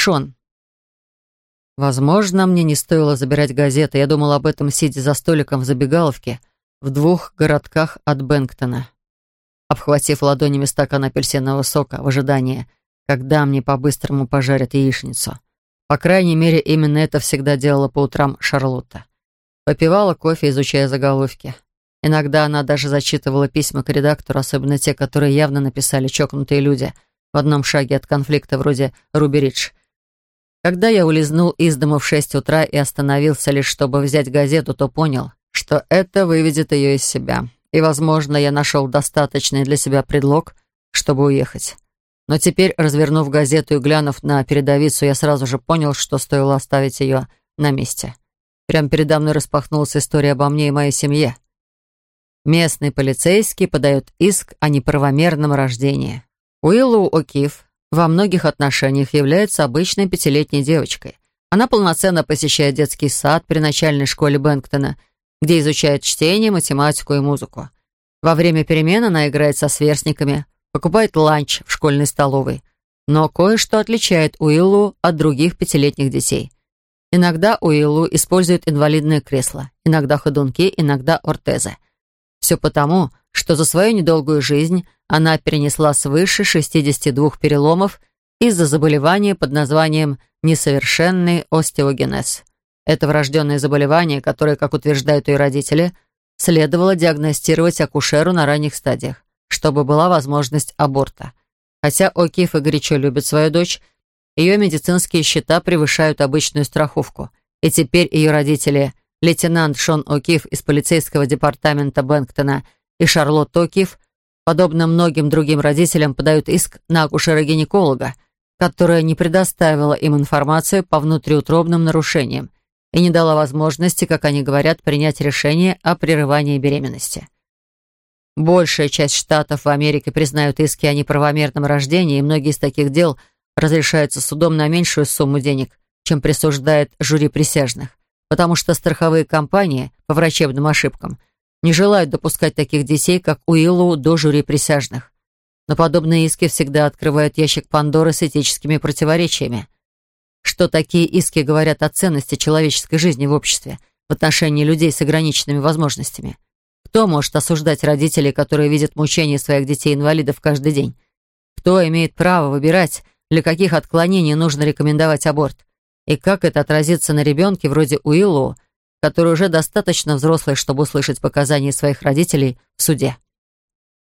Шон. Возможно, мне не стоило забирать газеты. Я думал об этом, сидя за столиком в забегаловке в двух городках от Бэнктона. Обхватив ладонями стакан апельсинового сока в ожидании, когда мне по-быстрому пожарят яичницу. По крайней мере, именно это всегда делала по утрам Шарлотта. Попивала кофе, изучая заголовки. Иногда она даже зачитывала письма к редактору, особенно те, которые явно написали чокнутые люди в одном шаге от конфликта вроде «Руберидж», когда я улизнул из дома в шесть утра и остановился лишь, чтобы взять газету, то понял, что это выведет ее из себя. И, возможно, я нашел достаточный для себя предлог, чтобы уехать. Но теперь, развернув газету и глянув на передовицу, я сразу же понял, что стоило оставить ее на месте. Прямо передо мной распахнулась история обо мне и моей семье. Местный полицейский подает иск о неправомерном рождении. Уиллу О'Кив, во многих отношениях является обычной пятилетней девочкой. Она полноценно посещает детский сад при начальной школе Бенктона, где изучает чтение, математику и музыку. Во время перемен она играет со сверстниками, покупает ланч в школьной столовой. Но кое-что отличает Уиллу от других пятилетних детей. Иногда Уиллу используют инвалидное кресло, иногда ходунки, иногда ортезы. Все потому, что за свою недолгую жизнь она перенесла свыше 62 переломов из-за заболевания под названием «несовершенный остеогенез». Это врожденное заболевание, которое, как утверждают ее родители, следовало диагностировать акушеру на ранних стадиях, чтобы была возможность аборта. Хотя Окиф и горячо любит свою дочь, ее медицинские счета превышают обычную страховку, и теперь ее родители, лейтенант Шон Окиф из полицейского департамента Бэнктона – и Шарлот Токиев, подобно многим другим родителям, подают иск на акушера-гинеколога, которая не предоставила им информацию по внутриутробным нарушениям и не дала возможности, как они говорят, принять решение о прерывании беременности. Большая часть штатов в Америке признают иски о неправомерном рождении, и многие из таких дел разрешаются судом на меньшую сумму денег, чем присуждает жюри присяжных, потому что страховые компании по врачебным ошибкам не желают допускать таких детей, как Уиллу, до жюри присяжных. Но подобные иски всегда открывают ящик Пандоры с этическими противоречиями. Что такие иски говорят о ценности человеческой жизни в обществе в отношении людей с ограниченными возможностями? Кто может осуждать родителей, которые видят мучения своих детей-инвалидов каждый день? Кто имеет право выбирать, для каких отклонений нужно рекомендовать аборт? И как это отразится на ребенке вроде Уиллу? который уже достаточно взрослый, чтобы услышать показания своих родителей в суде.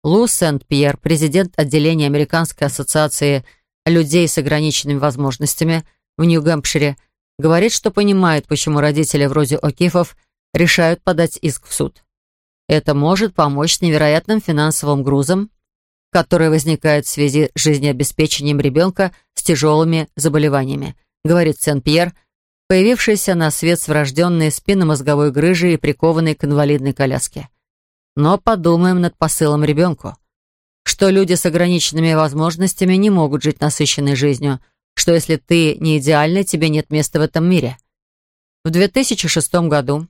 Лу Сент-Пьер, президент отделения Американской ассоциации людей с ограниченными возможностями в Нью-Гэмпшире, говорит, что понимает, почему родители вроде Окифов решают подать иск в суд. Это может помочь с невероятным финансовым грузом, который возникает в связи с жизнеобеспечением ребенка с тяжелыми заболеваниями, говорит Сен-Пьер появившийся на свет с врожденной спинномозговой грыжей и прикованной к инвалидной коляске. Но подумаем над посылом ребенку. Что люди с ограниченными возможностями не могут жить насыщенной жизнью, что если ты не идеальный, тебе нет места в этом мире. В 2006 году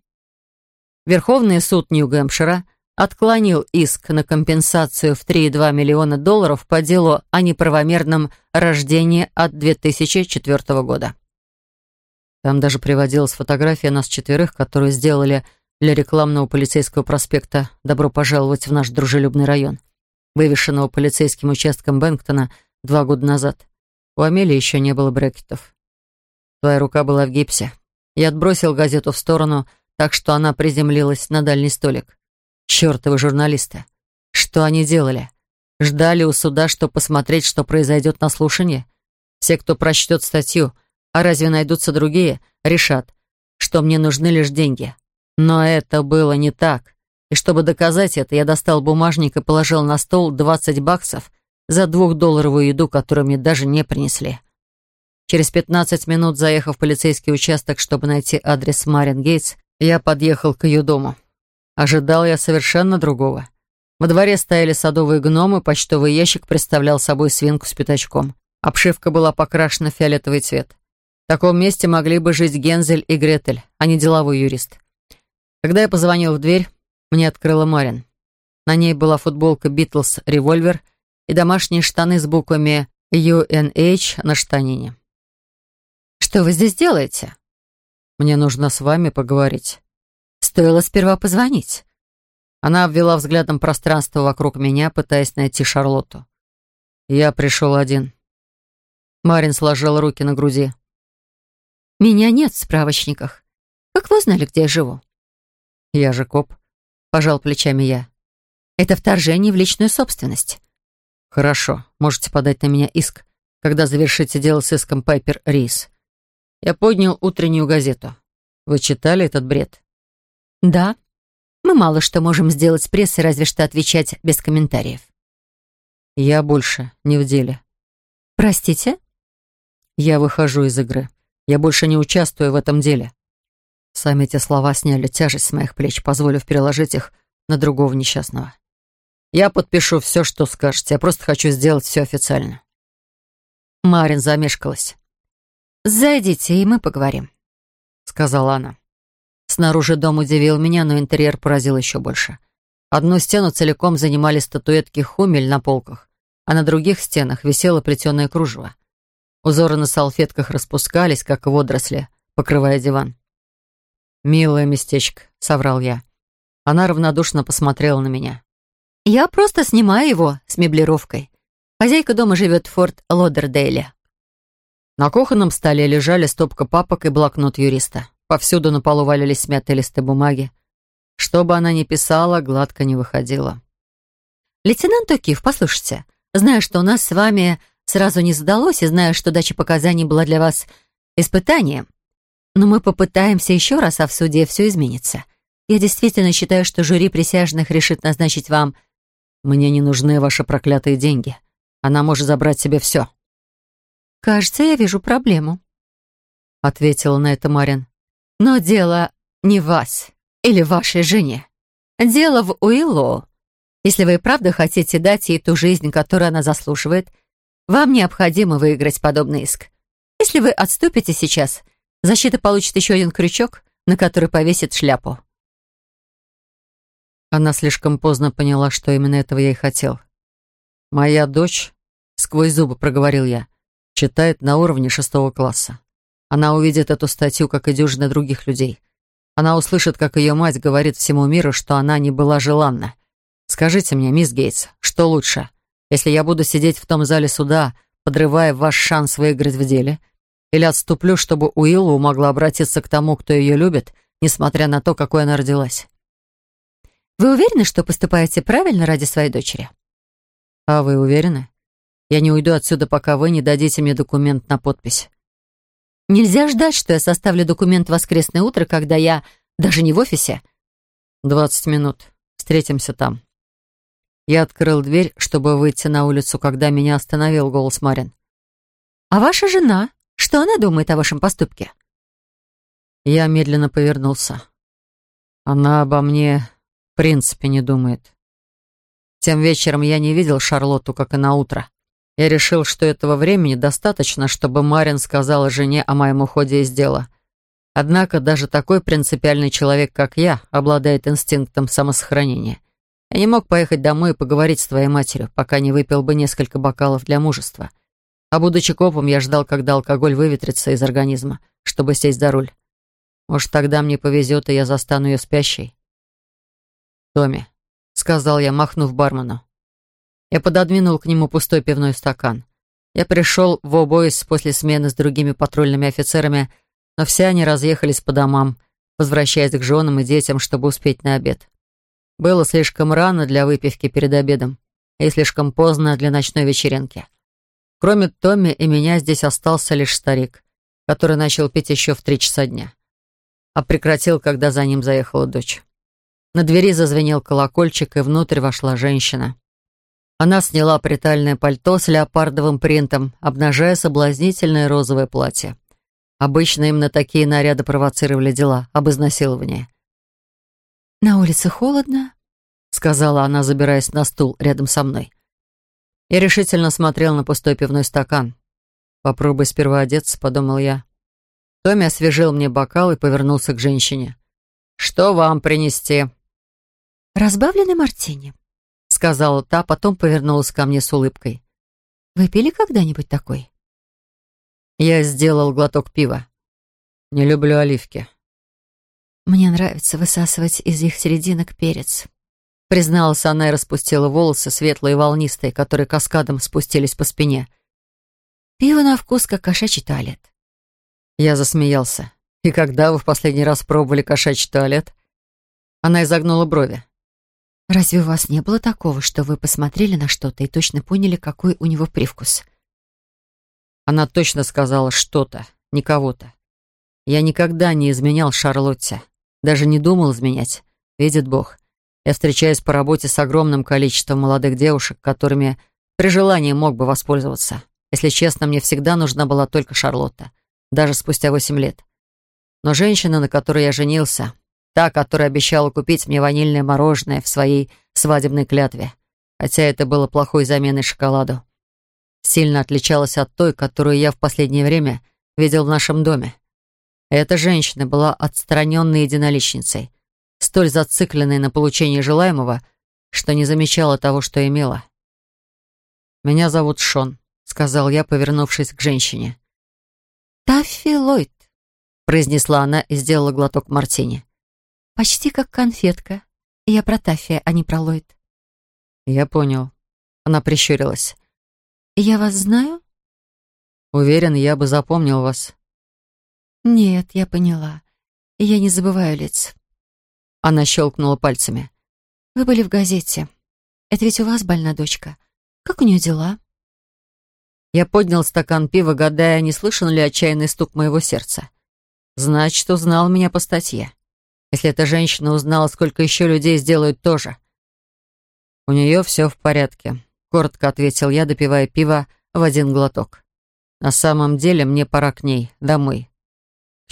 Верховный суд Нью-Гэмпшира отклонил иск на компенсацию в 3,2 миллиона долларов по делу о неправомерном рождении от 2004 года. Там даже приводилась фотография нас четверых, которую сделали для рекламного полицейского проспекта «Добро пожаловать в наш дружелюбный район», вывешенного полицейским участком Бэнктона два года назад. У Амелии еще не было брекетов. Твоя рука была в гипсе. Я отбросил газету в сторону, так что она приземлилась на дальний столик. Чёртовы журналисты. Что они делали? Ждали у суда, чтобы посмотреть, что произойдет на слушании? Все, кто прочтет статью, а разве найдутся другие? Решат, что мне нужны лишь деньги. Но это было не так. И чтобы доказать это, я достал бумажник и положил на стол 20 баксов за двухдолларовую еду, которую мне даже не принесли. Через 15 минут, заехав в полицейский участок, чтобы найти адрес Марин Гейтс, я подъехал к ее дому. Ожидал я совершенно другого. Во дворе стояли садовые гномы, почтовый ящик представлял собой свинку с пятачком. Обшивка была покрашена в фиолетовый цвет. В таком месте могли бы жить Гензель и Гретель, а не деловой юрист. Когда я позвонил в дверь, мне открыла Марин. На ней была футболка «Битлз» револьвер и домашние штаны с буквами «UNH» на штанине. «Что вы здесь делаете?» «Мне нужно с вами поговорить». «Стоило сперва позвонить». Она обвела взглядом пространство вокруг меня, пытаясь найти Шарлотту. «Я пришел один». Марин сложила руки на груди. Меня нет в справочниках. Как вы узнали, где я живу?» «Я же коп», — пожал плечами я. «Это вторжение в личную собственность». «Хорошо, можете подать на меня иск, когда завершите дело с иском Пайпер Рис. Я поднял утреннюю газету. Вы читали этот бред?» «Да. Мы мало что можем сделать с прессой, разве что отвечать без комментариев». «Я больше не в деле». «Простите?» «Я выхожу из игры». Я больше не участвую в этом деле». Сами эти слова сняли тяжесть с моих плеч, позволив переложить их на другого несчастного. «Я подпишу все, что скажете. Я просто хочу сделать все официально». Марин замешкалась. «Зайдите, и мы поговорим», — сказала она. Снаружи дом удивил меня, но интерьер поразил еще больше. Одну стену целиком занимали статуэтки хумель на полках, а на других стенах висело плетеное кружево. Узоры на салфетках распускались, как водоросли, покрывая диван. «Милое местечко», — соврал я. Она равнодушно посмотрела на меня. «Я просто снимаю его с меблировкой. Хозяйка дома живет в Форт Лодердейле». На кухонном столе лежали стопка папок и блокнот юриста. Повсюду на полу валялись смятые листы бумаги. Что бы она ни писала, гладко не выходила. «Лейтенант Токиев, послушайте, знаю, что у нас с вами сразу не сдалось, и зная, что дача показаний была для вас испытанием. Но мы попытаемся еще раз, а в суде все изменится. Я действительно считаю, что жюри присяжных решит назначить вам... Мне не нужны ваши проклятые деньги. Она может забрать себе все. Кажется, я вижу проблему. Ответила на это Марин. Но дело не в вас или вашей жене. Дело в Уиллоу. Если вы и правда хотите дать ей ту жизнь, которую она заслуживает, вам необходимо выиграть подобный иск. Если вы отступите сейчас, защита получит еще один крючок, на который повесит шляпу». Она слишком поздно поняла, что именно этого я и хотел. «Моя дочь», — сквозь зубы проговорил я, — «читает на уровне шестого класса. Она увидит эту статью, как и дюжина других людей. Она услышит, как ее мать говорит всему миру, что она не была желанна. Скажите мне, мисс Гейтс, что лучше, если я буду сидеть в том зале суда, подрывая ваш шанс выиграть в деле, или отступлю, чтобы Уиллу могла обратиться к тому, кто ее любит, несмотря на то, какой она родилась. Вы уверены, что поступаете правильно ради своей дочери? А вы уверены? Я не уйду отсюда, пока вы не дадите мне документ на подпись. Нельзя ждать, что я составлю документ в воскресное утро, когда я даже не в офисе. Двадцать минут. Встретимся там. Я открыл дверь, чтобы выйти на улицу, когда меня остановил голос Марин. «А ваша жена? Что она думает о вашем поступке?» Я медленно повернулся. «Она обо мне в принципе не думает». Тем вечером я не видел Шарлотту, как и на утро. Я решил, что этого времени достаточно, чтобы Марин сказала жене о моем уходе из дела. Однако даже такой принципиальный человек, как я, обладает инстинктом самосохранения — я не мог поехать домой и поговорить с твоей матерью, пока не выпил бы несколько бокалов для мужества. А будучи копом, я ждал, когда алкоголь выветрится из организма, чтобы сесть за руль. Может, тогда мне повезет, и я застану ее спящей. «Томми», — сказал я, махнув бармену. Я пододвинул к нему пустой пивной стакан. Я пришел в обоис после смены с другими патрульными офицерами, но все они разъехались по домам, возвращаясь к женам и детям, чтобы успеть на обед. Было слишком рано для выпивки перед обедом и слишком поздно для ночной вечеринки. Кроме Томми и меня здесь остался лишь старик, который начал пить еще в три часа дня, а прекратил, когда за ним заехала дочь. На двери зазвенел колокольчик, и внутрь вошла женщина. Она сняла притальное пальто с леопардовым принтом, обнажая соблазнительное розовое платье. Обычно именно такие наряды провоцировали дела об изнасиловании. «На улице холодно», — сказала она, забираясь на стул рядом со мной. Я решительно смотрел на пустой пивной стакан. «Попробуй сперва одеться», — подумал я. Томми освежил мне бокал и повернулся к женщине. «Что вам принести?» «Разбавленный мартини», — сказала та, потом повернулась ко мне с улыбкой. «Вы пили когда-нибудь такой?» Я сделал глоток пива. «Не люблю оливки», «Мне нравится высасывать из их серединок перец», — призналась она и распустила волосы, светлые и волнистые, которые каскадом спустились по спине. «Пиво на вкус, как кошачий туалет». Я засмеялся. «И когда вы в последний раз пробовали кошачий туалет?» Она изогнула брови. «Разве у вас не было такого, что вы посмотрели на что-то и точно поняли, какой у него привкус?» Она точно сказала что-то, не кого-то. Я никогда не изменял Шарлотте. Даже не думал изменять. Видит Бог. Я встречаюсь по работе с огромным количеством молодых девушек, которыми при желании мог бы воспользоваться. Если честно, мне всегда нужна была только Шарлотта, даже спустя восемь лет. Но женщина, на которой я женился, та, которая обещала купить мне ванильное мороженое в своей свадебной клятве, хотя это было плохой заменой шоколаду, сильно отличалась от той, которую я в последнее время видел в нашем доме. Эта женщина была отстраненной единоличницей, столь зацикленной на получении желаемого, что не замечала того, что имела. «Меня зовут Шон», — сказал я, повернувшись к женщине. «Таффи Ллойд», — произнесла она и сделала глоток мартини. «Почти как конфетка. Я про Таффи, а не про Ллойд». «Я понял». Она прищурилась. «Я вас знаю?» «Уверен, я бы запомнил вас. «Нет, я поняла. Я не забываю лиц». Она щелкнула пальцами. «Вы были в газете. Это ведь у вас больна дочка. Как у нее дела?» Я поднял стакан пива, гадая, не слышен ли отчаянный стук моего сердца. Значит, узнал меня по статье. Если эта женщина узнала, сколько еще людей сделают то же. «У нее все в порядке», — коротко ответил я, допивая пиво в один глоток. «На самом деле мне пора к ней, домой.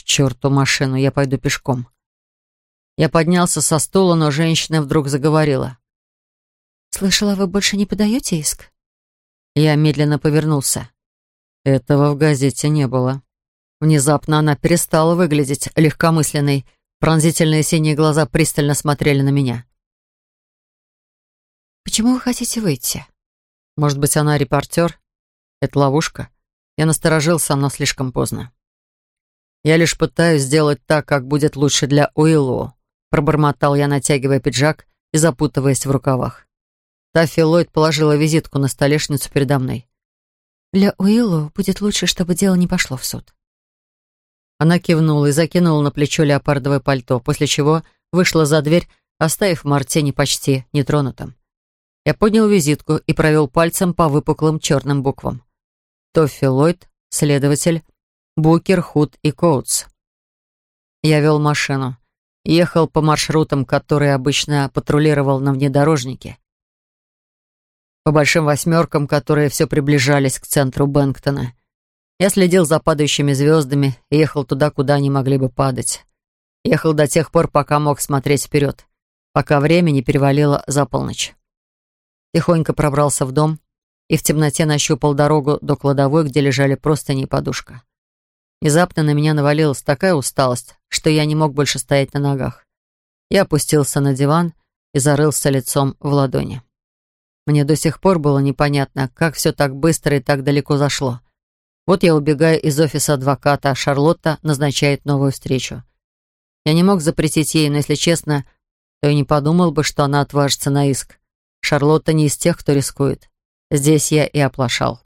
«К черту машину, я пойду пешком». Я поднялся со стула, но женщина вдруг заговорила. «Слышала, вы больше не подаете иск?» Я медленно повернулся. Этого в газете не было. Внезапно она перестала выглядеть легкомысленной. Пронзительные синие глаза пристально смотрели на меня. «Почему вы хотите выйти?» «Может быть, она репортер? Это ловушка?» Я насторожился, но слишком поздно. Я лишь пытаюсь сделать так, как будет лучше для Уиллу», пробормотал я, натягивая пиджак и запутываясь в рукавах. Таффи Ллойд положила визитку на столешницу передо мной. «Для Уиллу будет лучше, чтобы дело не пошло в суд». Она кивнула и закинула на плечо леопардовое пальто, после чего вышла за дверь, оставив мартини почти нетронутым. Я поднял визитку и провел пальцем по выпуклым черным буквам. Тоффи Ллойд, следователь, Букер, Худ и Коутс. Я вел машину. Ехал по маршрутам, которые обычно патрулировал на внедорожнике. По большим восьмеркам, которые все приближались к центру Бэнктона. Я следил за падающими звездами и ехал туда, куда они могли бы падать. Ехал до тех пор, пока мог смотреть вперед, пока время не перевалило за полночь. Тихонько пробрался в дом и в темноте нащупал дорогу до кладовой, где лежали простыни и подушка. Внезапно на меня навалилась такая усталость, что я не мог больше стоять на ногах. Я опустился на диван и зарылся лицом в ладони. Мне до сих пор было непонятно, как все так быстро и так далеко зашло. Вот я убегаю из офиса адвоката, а Шарлотта назначает новую встречу. Я не мог запретить ей, но, если честно, то и не подумал бы, что она отважится на иск. Шарлотта не из тех, кто рискует. Здесь я и оплошал.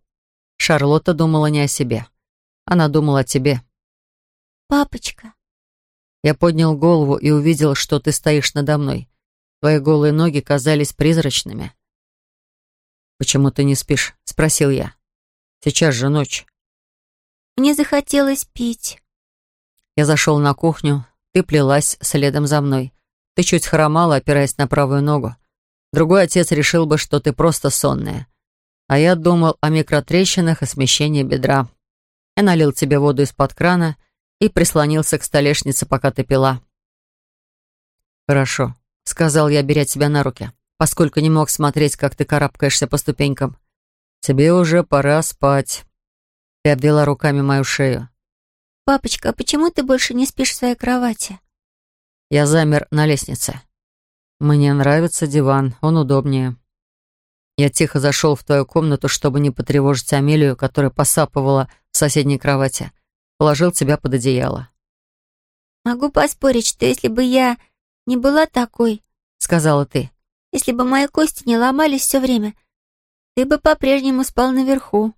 Шарлотта думала не о себе. Она думала о тебе. «Папочка». Я поднял голову и увидел, что ты стоишь надо мной. Твои голые ноги казались призрачными. «Почему ты не спишь?» — спросил я. «Сейчас же ночь». «Мне захотелось пить». Я зашел на кухню. Ты плелась следом за мной. Ты чуть хромала, опираясь на правую ногу. Другой отец решил бы, что ты просто сонная. А я думал о микротрещинах и смещении бедра. Я налил тебе воду из-под крана и прислонился к столешнице, пока ты пила. «Хорошо», — сказал я, беря тебя на руки, поскольку не мог смотреть, как ты карабкаешься по ступенькам. «Тебе уже пора спать». Ты обвела руками мою шею. «Папочка, а почему ты больше не спишь в своей кровати?» Я замер на лестнице. «Мне нравится диван, он удобнее». Я тихо зашел в твою комнату, чтобы не потревожить Амелию, которая посапывала в соседней кровати, положил тебя под одеяло. «Могу поспорить, что если бы я не была такой, — сказала ты, — если бы мои кости не ломались все время, ты бы по-прежнему спал наверху».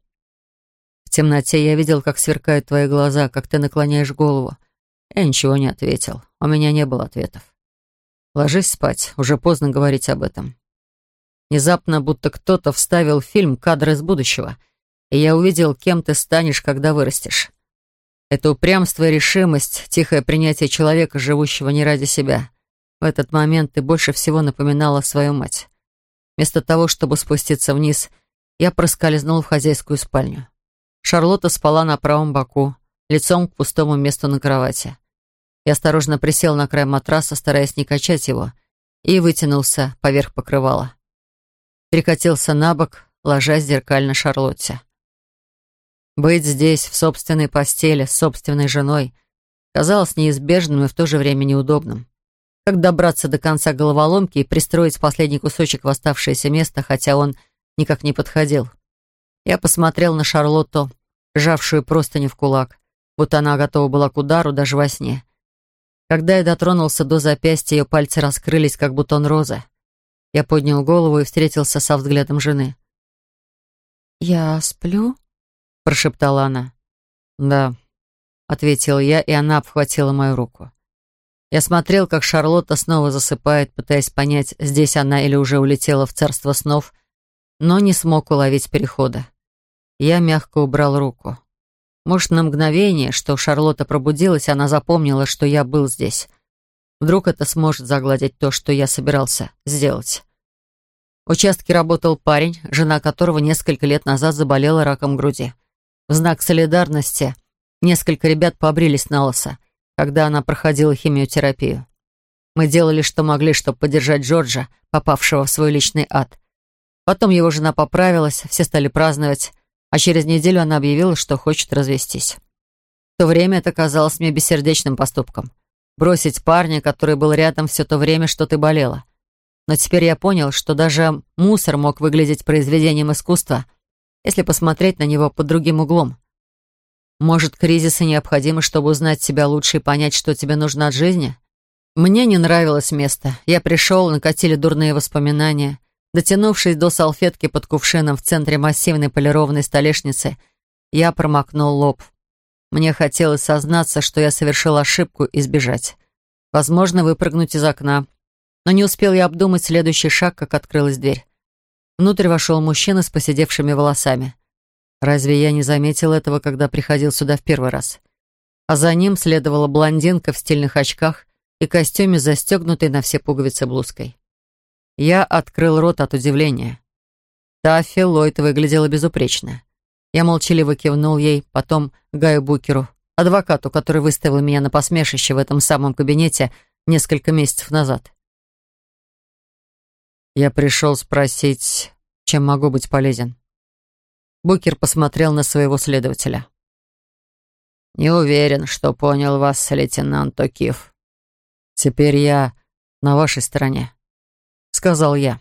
В темноте я видел, как сверкают твои глаза, как ты наклоняешь голову. Я ничего не ответил. У меня не было ответов. Ложись спать, уже поздно говорить об этом. Внезапно, будто кто-то вставил фильм кадры из будущего и я увидел, кем ты станешь, когда вырастешь. Это упрямство и решимость, тихое принятие человека, живущего не ради себя. В этот момент ты больше всего напоминала свою мать. Вместо того, чтобы спуститься вниз, я проскользнул в хозяйскую спальню. Шарлотта спала на правом боку, лицом к пустому месту на кровати. Я осторожно присел на край матраса, стараясь не качать его, и вытянулся поверх покрывала. Перекатился на бок, ложась зеркально Шарлотте. Быть здесь, в собственной постели, с собственной женой, казалось неизбежным и в то же время неудобным. Как добраться до конца головоломки и пристроить последний кусочек в оставшееся место, хотя он никак не подходил. Я посмотрел на Шарлотту, сжавшую простыню в кулак, будто она готова была к удару даже во сне. Когда я дотронулся до запястья, ее пальцы раскрылись, как бутон розы. Я поднял голову и встретился со взглядом жены. «Я сплю?» прошептала она. «Да», — ответил я, и она обхватила мою руку. Я смотрел, как Шарлотта снова засыпает, пытаясь понять, здесь она или уже улетела в царство снов, но не смог уловить перехода. Я мягко убрал руку. Может, на мгновение, что Шарлотта пробудилась, она запомнила, что я был здесь. Вдруг это сможет загладить то, что я собирался сделать. В участке работал парень, жена которого несколько лет назад заболела раком груди. В знак солидарности несколько ребят побрились на лысо, когда она проходила химиотерапию. Мы делали, что могли, чтобы поддержать Джорджа, попавшего в свой личный ад. Потом его жена поправилась, все стали праздновать, а через неделю она объявила, что хочет развестись. В то время это казалось мне бессердечным поступком. Бросить парня, который был рядом все то время, что ты болела. Но теперь я понял, что даже мусор мог выглядеть произведением искусства — если посмотреть на него под другим углом. Может, кризисы необходимы, чтобы узнать себя лучше и понять, что тебе нужно от жизни? Мне не нравилось место. Я пришел, накатили дурные воспоминания. Дотянувшись до салфетки под кувшином в центре массивной полированной столешницы, я промокнул лоб. Мне хотелось сознаться, что я совершил ошибку и сбежать. Возможно, выпрыгнуть из окна. Но не успел я обдумать следующий шаг, как открылась дверь. Внутрь вошел мужчина с посидевшими волосами. Разве я не заметил этого, когда приходил сюда в первый раз? А за ним следовала блондинка в стильных очках и костюме, застегнутой на все пуговицы блузкой. Я открыл рот от удивления. Таффи Ллойд выглядела безупречно. Я молчаливо кивнул ей, потом Гаю Букеру, адвокату, который выставил меня на посмешище в этом самом кабинете несколько месяцев назад. «Я пришел спросить, чем могу быть полезен?» Букер посмотрел на своего следователя. «Не уверен, что понял вас, лейтенант Окиф. Теперь я на вашей стороне», — сказал я.